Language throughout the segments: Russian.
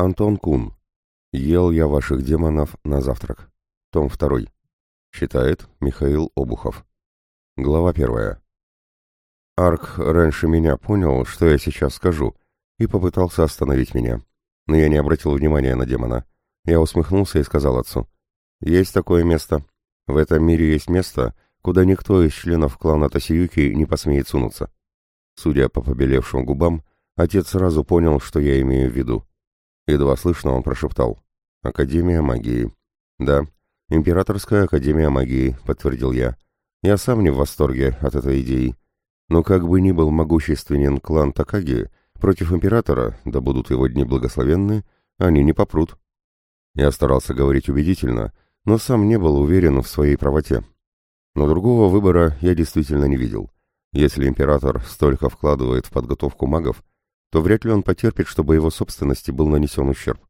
Антон Кун. Ел я ваших демонов на завтрак. Том 2. Читает Михаил Обухов. Глава 1. Арк раньше меня понял, что я сейчас скажу, и попытался остановить меня. Но я не обратил внимания на демона. Я усмехнулся и сказал отцу. «Есть такое место. В этом мире есть место, куда никто из членов клана Тасиюки не посмеет сунуться». Судя по побелевшим губам, отец сразу понял, что я имею в виду. Едва слышно он прошептал. «Академия магии». «Да, Императорская Академия магии», — подтвердил я. «Я сам не в восторге от этой идеи. Но как бы ни был могущественен клан Такаги, против Императора, да будут его дни благословенны, они не попрут». Я старался говорить убедительно, но сам не был уверен в своей правоте. Но другого выбора я действительно не видел. Если император столько вкладывает в подготовку магов, то вряд ли он потерпит, чтобы его собственности был нанесен ущерб.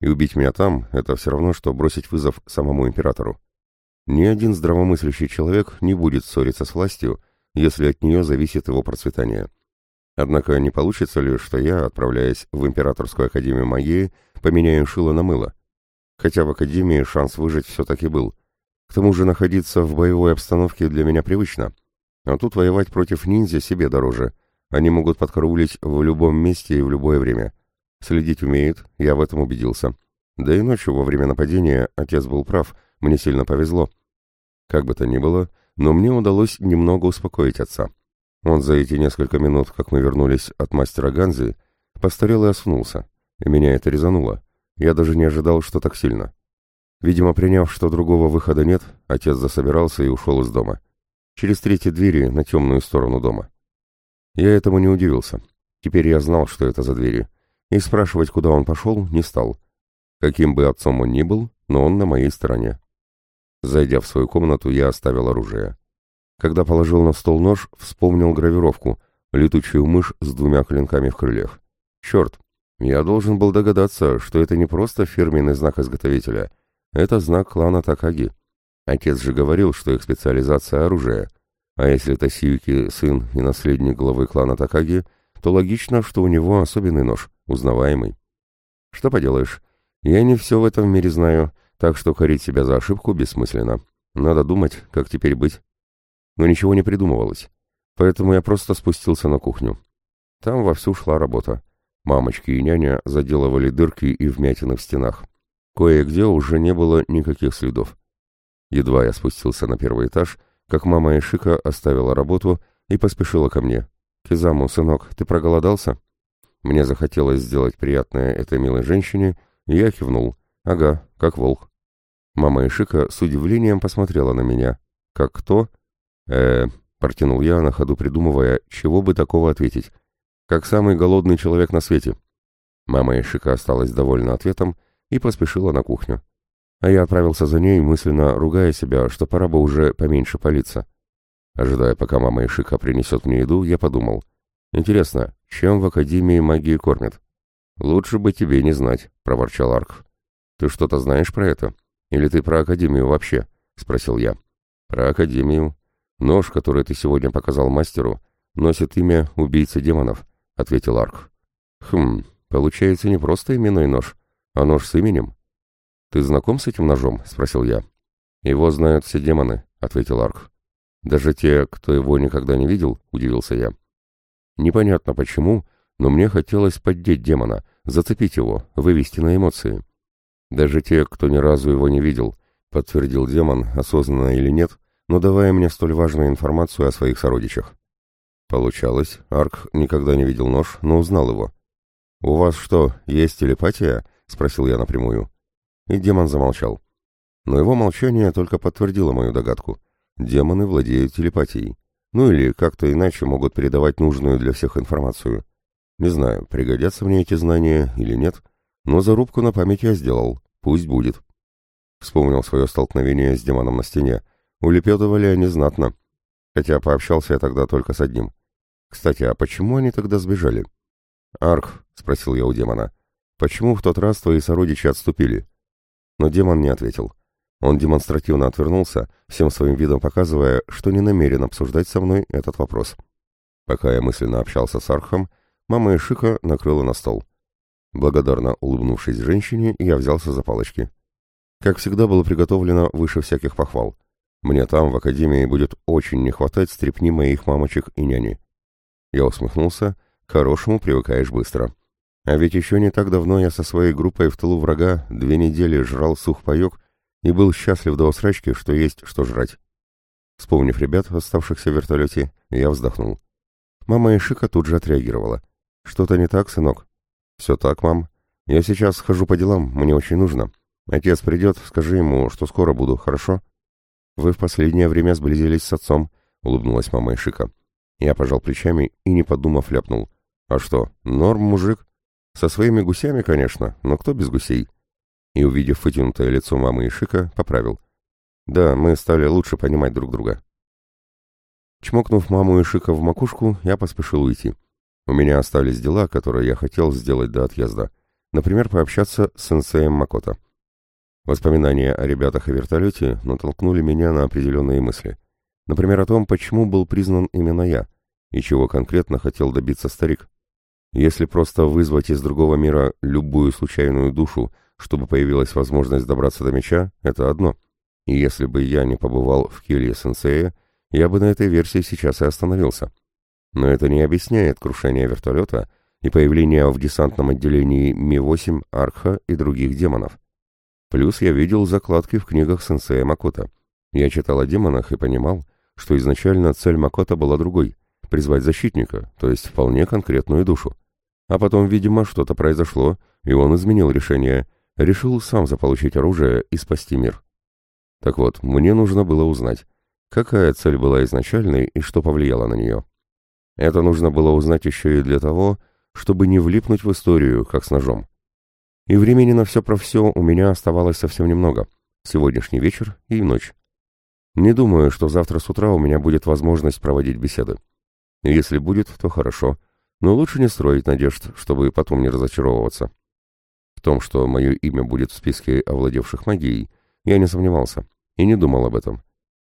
И убить меня там — это все равно, что бросить вызов самому императору. Ни один здравомыслящий человек не будет ссориться с властью, если от нее зависит его процветание. Однако не получится ли, что я, отправляясь в Императорскую Академию Магии, поменяю шило на мыло? Хотя в Академии шанс выжить все-таки был. К тому же находиться в боевой обстановке для меня привычно. А тут воевать против ниндзя себе дороже — они могут подкараулить в любом месте и в любое время. Следить умеют, я в этом убедился. Да и ночью во время нападения отец был прав, мне сильно повезло. Как бы то ни было, но мне удалось немного успокоить отца. Он за эти несколько минут, как мы вернулись от мастера Ганзи, постарел и осунулся, и меня это резануло. Я даже не ожидал, что так сильно. Видимо, приняв, что другого выхода нет, отец засобирался и ушел из дома. Через третьи двери на темную сторону дома. Я этому не удивился. Теперь я знал, что это за двери. И спрашивать, куда он пошел, не стал. Каким бы отцом он ни был, но он на моей стороне. Зайдя в свою комнату, я оставил оружие. Когда положил на стол нож, вспомнил гравировку, летучую мышь с двумя клинками в крыльях. Черт, я должен был догадаться, что это не просто фирменный знак изготовителя, это знак клана Такаги. Отец же говорил, что их специализация — оружие — а если Тасиюки сын и наследник главы клана Такаги, то логично, что у него особенный нож, узнаваемый. Что поделаешь, я не все в этом мире знаю, так что корить себя за ошибку бессмысленно. Надо думать, как теперь быть. Но ничего не придумывалось, поэтому я просто спустился на кухню. Там вовсю шла работа. Мамочки и няня заделывали дырки и вмятины в стенах. Кое-где уже не было никаких следов. Едва я спустился на первый этаж — как мама Ишика оставила работу и поспешила ко мне. «Кизаму, сынок, ты проголодался?» Мне захотелось сделать приятное этой милой женщине, и я кивнул. «Ага, как волк». Мама Ишика с удивлением посмотрела на меня. «Как кто?» э протянул я, на ходу придумывая, чего бы такого ответить. «Как самый голодный человек на свете». Мама Ишика осталась довольна ответом и поспешила на кухню а я отправился за ней, мысленно ругая себя, что пора бы уже поменьше палиться. Ожидая, пока мама Ишика принесет мне еду, я подумал. Интересно, чем в Академии магии кормят? Лучше бы тебе не знать, проворчал Арк. Ты что-то знаешь про это? Или ты про Академию вообще? Спросил я. Про Академию. Нож, который ты сегодня показал мастеру, носит имя убийцы демонов, ответил Арк. Хм, получается не просто именной нож, а нож с именем. «Ты знаком с этим ножом?» — спросил я. «Его знают все демоны», — ответил Арк. «Даже те, кто его никогда не видел?» — удивился я. «Непонятно почему, но мне хотелось поддеть демона, зацепить его, вывести на эмоции. Даже те, кто ни разу его не видел», — подтвердил демон, осознанно или нет, но давая мне столь важную информацию о своих сородичах. Получалось, Арк никогда не видел нож, но узнал его. «У вас что, есть телепатия?» — спросил я напрямую и демон замолчал. Но его молчание только подтвердило мою догадку. Демоны владеют телепатией. Ну или как-то иначе могут передавать нужную для всех информацию. Не знаю, пригодятся мне эти знания или нет, но зарубку на память я сделал. Пусть будет. Вспомнил свое столкновение с демоном на стене. Улепетывали они знатно. Хотя пообщался я тогда только с одним. Кстати, а почему они тогда сбежали? «Арх», — спросил я у демона, — «почему в тот раз твои сородичи отступили?» Но демон не ответил. Он демонстративно отвернулся, всем своим видом показывая, что не намерен обсуждать со мной этот вопрос. Пока я мысленно общался с Архом, мама Ишика накрыла на стол. Благодарно улыбнувшись женщине, я взялся за палочки. Как всегда, было приготовлено выше всяких похвал. Мне там, в академии, будет очень не хватать стрепни моих мамочек и няни. Я усмехнулся. К хорошему привыкаешь быстро. А ведь еще не так давно я со своей группой в тылу врага две недели жрал сухпайок и был счастлив до усрачки, что есть что жрать. Вспомнив ребят, оставшихся в вертолете, я вздохнул. Мама Ишика тут же отреагировала. «Что-то не так, сынок?» «Все так, мам. Я сейчас схожу по делам, мне очень нужно. Отец придет, скажи ему, что скоро буду, хорошо?» «Вы в последнее время сблизились с отцом», — улыбнулась мама Ишика. Я пожал плечами и, не подумав, ляпнул. «А что, норм, мужик? Со своими гусями, конечно, но кто без гусей?» И, увидев вытянутое лицо мамы Ишика, поправил. «Да, мы стали лучше понимать друг друга». Чмокнув маму Ишика в макушку, я поспешил уйти. У меня остались дела, которые я хотел сделать до отъезда. Например, пообщаться с сенсеем Макото. Воспоминания о ребятах и вертолете натолкнули меня на определенные мысли. Например, о том, почему был признан именно я, и чего конкретно хотел добиться старик. Если просто вызвать из другого мира любую случайную душу, чтобы появилась возможность добраться до меча, это одно. И если бы я не побывал в келье сенсея, я бы на этой версии сейчас и остановился. Но это не объясняет крушение вертолета и появление в десантном отделении Ми-8, Арха и других демонов. Плюс я видел закладки в книгах сенсея Макота. Я читал о демонах и понимал, что изначально цель Макота была другой — призвать защитника, то есть вполне конкретную душу. А потом, видимо, что-то произошло, и он изменил решение, решил сам заполучить оружие и спасти мир. Так вот, мне нужно было узнать, какая цель была изначальной и что повлияло на нее. Это нужно было узнать еще и для того, чтобы не влипнуть в историю, как с ножом. И времени на все про все у меня оставалось совсем немного. Сегодняшний вечер и ночь. Не думаю, что завтра с утра у меня будет возможность проводить беседы. Если будет, то хорошо, но лучше не строить надежд, чтобы потом не разочаровываться. В том, что мое имя будет в списке овладевших магией, я не сомневался и не думал об этом.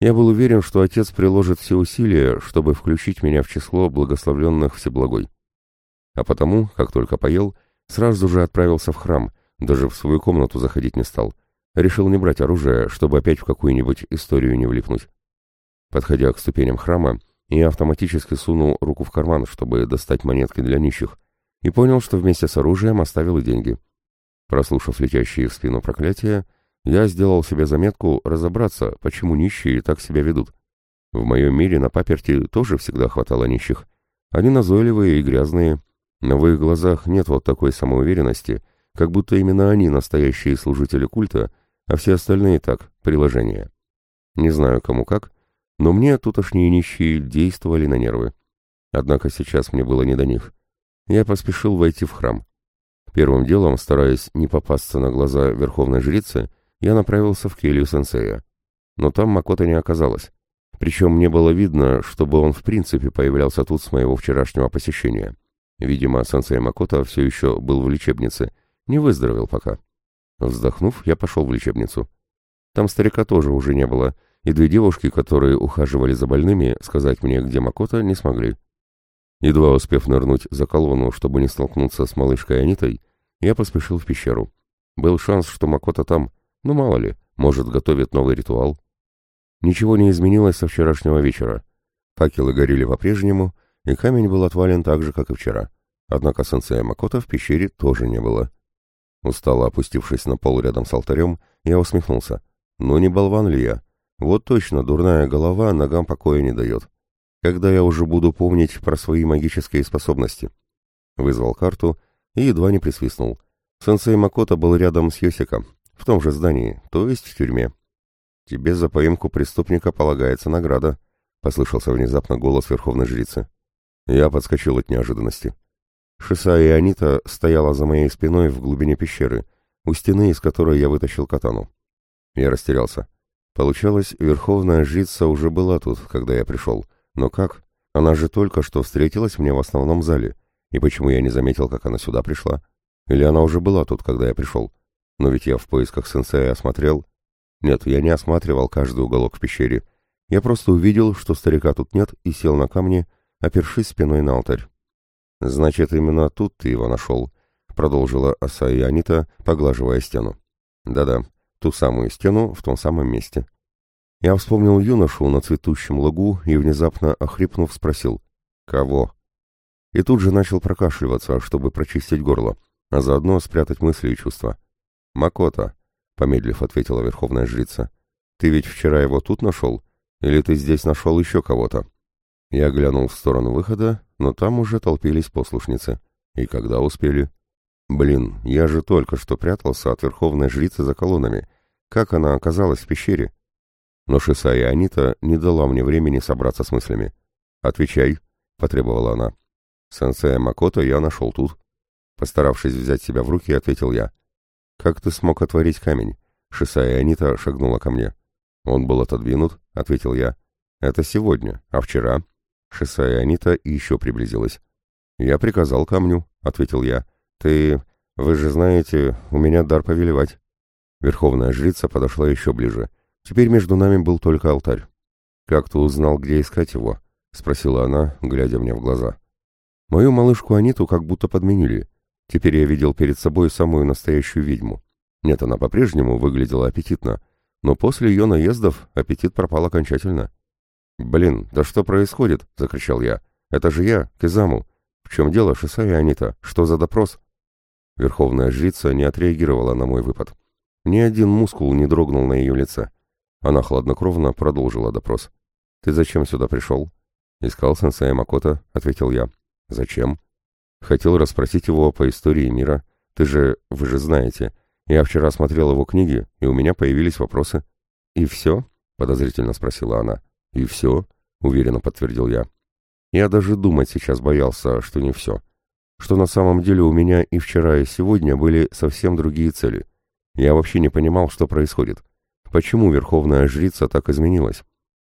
Я был уверен, что отец приложит все усилия, чтобы включить меня в число благословленных Всеблагой. А потому, как только поел, сразу же отправился в храм, даже в свою комнату заходить не стал. Решил не брать оружие, чтобы опять в какую-нибудь историю не влипнуть. Подходя к ступеням храма, я автоматически сунул руку в карман, чтобы достать монетки для нищих, и понял, что вместе с оружием оставил и деньги. Прослушав летящие в спину проклятия, я сделал себе заметку разобраться, почему нищие так себя ведут. В моем мире на паперти тоже всегда хватало нищих. Они назойливые и грязные, но в их глазах нет вот такой самоуверенности, как будто именно они настоящие служители культа, а все остальные так, приложения. Не знаю кому как, но мне тутошние нищие действовали на нервы. Однако сейчас мне было не до них. Я поспешил войти в храм. Первым делом, стараясь не попасться на глаза верховной жрицы, я направился в келью сенсея. Но там Макота не оказалось. Причем не было видно, чтобы он в принципе появлялся тут с моего вчерашнего посещения. Видимо, сенсей Макота все еще был в лечебнице, не выздоровел пока. Вздохнув, я пошел в лечебницу. Там старика тоже уже не было, и две девушки, которые ухаживали за больными, сказать мне, где Макота, не смогли. Едва успев нырнуть за колонну, чтобы не столкнуться с малышкой Анитой, я поспешил в пещеру. Был шанс, что Макота там, ну, мало ли, может, готовит новый ритуал. Ничего не изменилось со вчерашнего вечера. Факелы горели по-прежнему, и камень был отвален так же, как и вчера. Однако сенсея Макота в пещере тоже не было. Устало опустившись на пол рядом с алтарем, я усмехнулся. Ну не болван ли я? Вот точно, дурная голова ногам покоя не дает. Когда я уже буду помнить про свои магические способности? Вызвал карту и едва не присвистнул. Сенсей Макота был рядом с Йосиком, в том же здании, то есть в тюрьме. «Тебе за поимку преступника полагается награда», — послышался внезапно голос верховной жрицы. Я подскочил от неожиданности. Шиса и Анита стояла за моей спиной в глубине пещеры, у стены, из которой я вытащил катану. Я растерялся. Получалось, верховная жрица уже была тут, когда я пришел. Но как? Она же только что встретилась мне в основном зале. И почему я не заметил, как она сюда пришла? Или она уже была тут, когда я пришел? Но ведь я в поисках сенсея осмотрел... Нет, я не осматривал каждый уголок в пещере. Я просто увидел, что старика тут нет, и сел на камни, опершись спиной на алтарь. «Значит, именно тут ты его нашел», —— продолжила Асаи Анита, поглаживая стену. «Да-да, ту самую стену в том самом месте». Я вспомнил юношу на цветущем лугу и, внезапно охрипнув, спросил «Кого?». И тут же начал прокашливаться, чтобы прочистить горло, а заодно спрятать мысли и чувства. «Макота», — помедлив ответила верховная жрица, — «ты ведь вчера его тут нашел? Или ты здесь нашел еще кого-то?» Я глянул в сторону выхода, но там уже толпились послушницы. И когда успели? Блин, я же только что прятался от верховной жрицы за колоннами. Как она оказалась в пещере? Но Шиса и Анита не дала мне времени собраться с мыслями. «Отвечай», — потребовала она. «Сенсея Макото я нашел тут». Постаравшись взять себя в руки, ответил я. «Как ты смог отворить камень?» Шиса и Анита шагнула ко мне. «Он был отодвинут», — ответил я. «Это сегодня, а вчера?» Шиса и Анита еще приблизилась. «Я приказал камню», — ответил я. «Ты... Вы же знаете, у меня дар повелевать». Верховная жрица подошла еще ближе. Теперь между нами был только алтарь. «Как ты узнал, где искать его?» — спросила она, глядя мне в глаза. Мою малышку Аниту как будто подменили. Теперь я видел перед собой самую настоящую ведьму. Нет, она по-прежнему выглядела аппетитно, но после ее наездов аппетит пропал окончательно. «Блин, да что происходит?» — закричал я. «Это же я, Кизаму. В чем дело, Шиса и Анита? Что за допрос?» Верховная жрица не отреагировала на мой выпад. Ни один мускул не дрогнул на ее лице. Она хладнокровно продолжила допрос. «Ты зачем сюда пришел?» «Искал сенсея Макота», — ответил я. «Зачем?» «Хотел расспросить его по истории мира. Ты же... вы же знаете. Я вчера смотрел его книги, и у меня появились вопросы». «И все?» — подозрительно спросила она. «И все?» — уверенно подтвердил я. Я даже думать сейчас боялся, что не все. Что на самом деле у меня и вчера, и сегодня были совсем другие цели. Я вообще не понимал, что происходит. Почему Верховная Жрица так изменилась?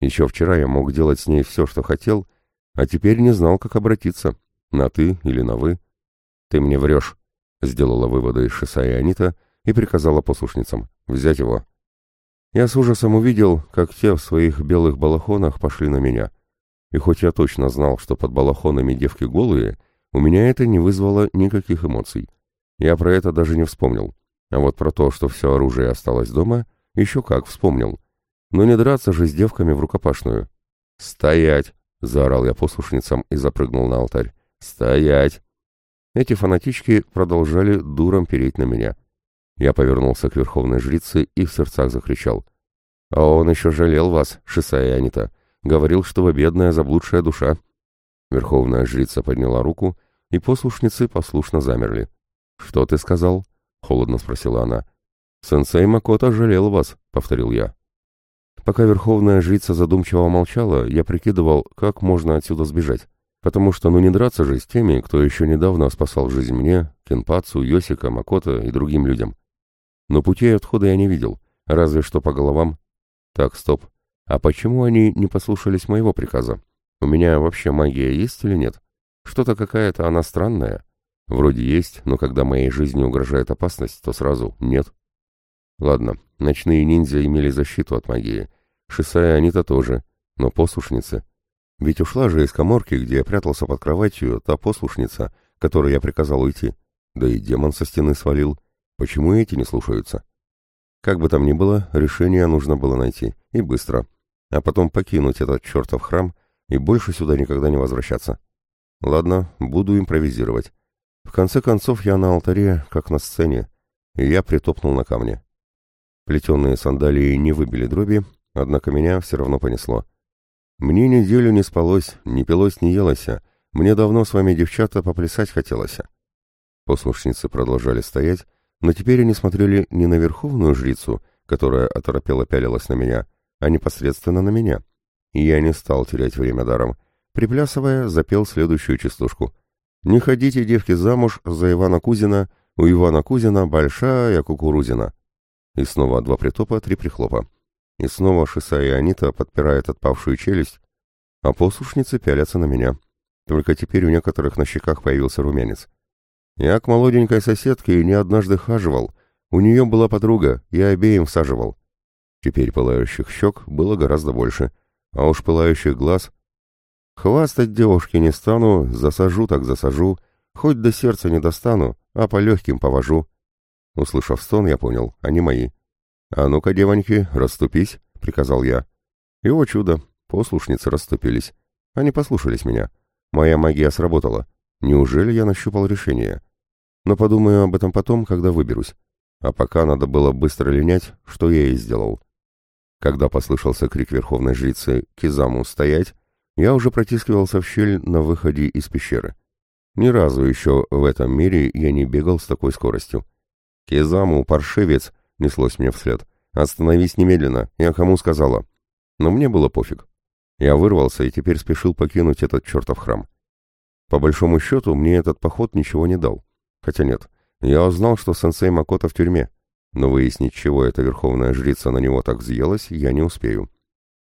Еще вчера я мог делать с ней все, что хотел, а теперь не знал, как обратиться. На «ты» или на «вы». «Ты мне врешь», — сделала выводы Шиса и Анита и приказала послушницам взять его. Я с ужасом увидел, как те в своих белых балахонах пошли на меня. И хоть я точно знал, что под балахонами девки голые, у меня это не вызвало никаких эмоций. Я про это даже не вспомнил. А вот про то, что все оружие осталось дома, еще как вспомнил. Но не драться же с девками в рукопашную. «Стоять!» — заорал я послушницам и запрыгнул на алтарь. «Стоять!» Эти фанатички продолжали дуром переть на меня. Я повернулся к верховной жрице и в сердцах закричал. «А он еще жалел вас, Шисая Анита. Говорил, что вы бедная заблудшая душа». Верховная жрица подняла руку, и послушницы послушно замерли. «Что ты сказал?» — холодно спросила она. «Сенсей Макото жалел вас», — повторил я. Пока верховная жрица задумчиво молчала, я прикидывал, как можно отсюда сбежать. Потому что ну не драться же с теми, кто еще недавно спасал жизнь мне, Кенпацу, Йосика, Макото и другим людям. Но путей отхода я не видел, разве что по головам. Так, стоп. А почему они не послушались моего приказа? У меня вообще магия есть или нет? Что-то какая-то она странная. Вроде есть, но когда моей жизни угрожает опасность, то сразу нет. Ладно, ночные ниндзя имели защиту от магии. Шисая они-то тоже, но послушницы. Ведь ушла же из коморки, где я прятался под кроватью, та послушница, которой я приказал уйти. Да и демон со стены свалил. Почему эти не слушаются? Как бы там ни было, решение нужно было найти. И быстро. А потом покинуть этот чертов храм и больше сюда никогда не возвращаться. Ладно, буду импровизировать. В конце концов, я на алтаре, как на сцене, и я притопнул на камне. Плетеные сандалии не выбили дроби, однако меня все равно понесло. Мне неделю не спалось, не пилось, не елося. Мне давно с вами, девчата, поплясать хотелось. Послушницы продолжали стоять, но теперь они смотрели не на верховную жрицу, которая оторопела пялилась на меня, а непосредственно на меня. И я не стал терять время даром. Приплясывая, запел следующую частушку. «Не ходите, девки, замуж за Ивана Кузина, у Ивана Кузина большая кукурузина». И снова два притопа, три прихлопа. И снова Шиса и Анита подпирает отпавшую челюсть, а послушницы пялятся на меня. Только теперь у некоторых на щеках появился румянец. Я к молоденькой соседке не однажды хаживал. У нее была подруга, я обеим всаживал. Теперь пылающих щек было гораздо больше, а уж пылающих глаз... Хвастать девушке не стану, засажу так засажу, хоть до сердца не достану, а по легким повожу». Услышав стон, я понял, они мои. «А ну-ка, девоньки, расступись», — приказал я. И, о чудо, послушницы расступились. Они послушались меня. Моя магия сработала. Неужели я нащупал решение? Но подумаю об этом потом, когда выберусь. А пока надо было быстро линять, что я и сделал. Когда послышался крик верховной жрицы «Кизаму, стоять!», я уже протискивался в щель на выходе из пещеры. Ни разу еще в этом мире я не бегал с такой скоростью. «Кизаму, паршивец!» — неслось мне вслед. «Остановись немедленно!» Я кому сказала. Но мне было пофиг. Я вырвался и теперь спешил покинуть этот чертов храм. По большому счету, мне этот поход ничего не дал. Хотя нет, я узнал, что сенсей Макото в тюрьме, но выяснить, чего эта верховная жрица на него так взъелась, я не успею.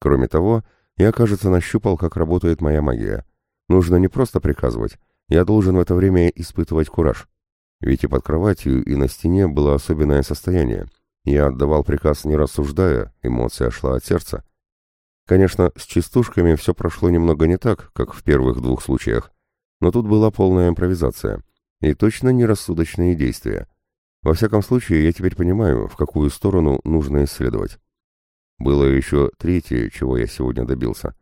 Кроме того, я, кажется, нащупал, как работает моя магия. Нужно не просто приказывать, я должен в это время испытывать кураж. Ведь и под кроватью, и на стене было особенное состояние. Я отдавал приказ не рассуждая, эмоция шла от сердца. Конечно, с частушками все прошло немного не так, как в первых двух случаях, но тут была полная импровизация. И точно нерассудочные действия. Во всяком случае, я теперь понимаю, в какую сторону нужно исследовать. Было еще третье, чего я сегодня добился.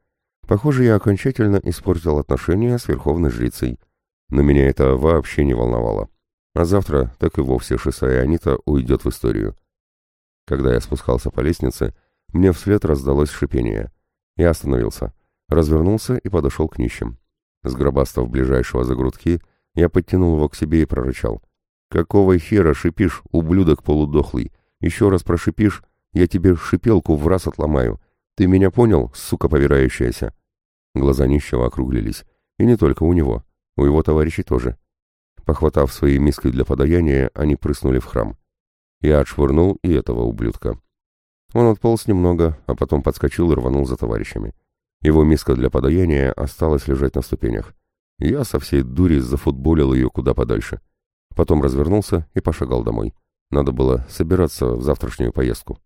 Похоже, я окончательно испортил отношения с Верховной Жрицей. Но меня это вообще не волновало. А завтра так и вовсе Шисая Анита уйдет в историю. Когда я спускался по лестнице, мне вслед раздалось шипение. Я остановился, развернулся и подошел к нищим. Сгробастав ближайшего за грудки, я подтянул его к себе и прорычал. «Какого хера шипишь, ублюдок полудохлый? Еще раз прошипишь, я тебе шипелку в раз отломаю. Ты меня понял, сука повирающаяся?» Глаза нищего округлились. И не только у него, у его товарищей тоже. Похватав свои миски для подаяния, они прыснули в храм. Я отшвырнул и этого ублюдка. Он отполз немного, а потом подскочил и рванул за товарищами. Его миска для подаяния осталась лежать на ступенях. Я со всей дури зафутболил ее куда подальше. Потом развернулся и пошагал домой. Надо было собираться в завтрашнюю поездку.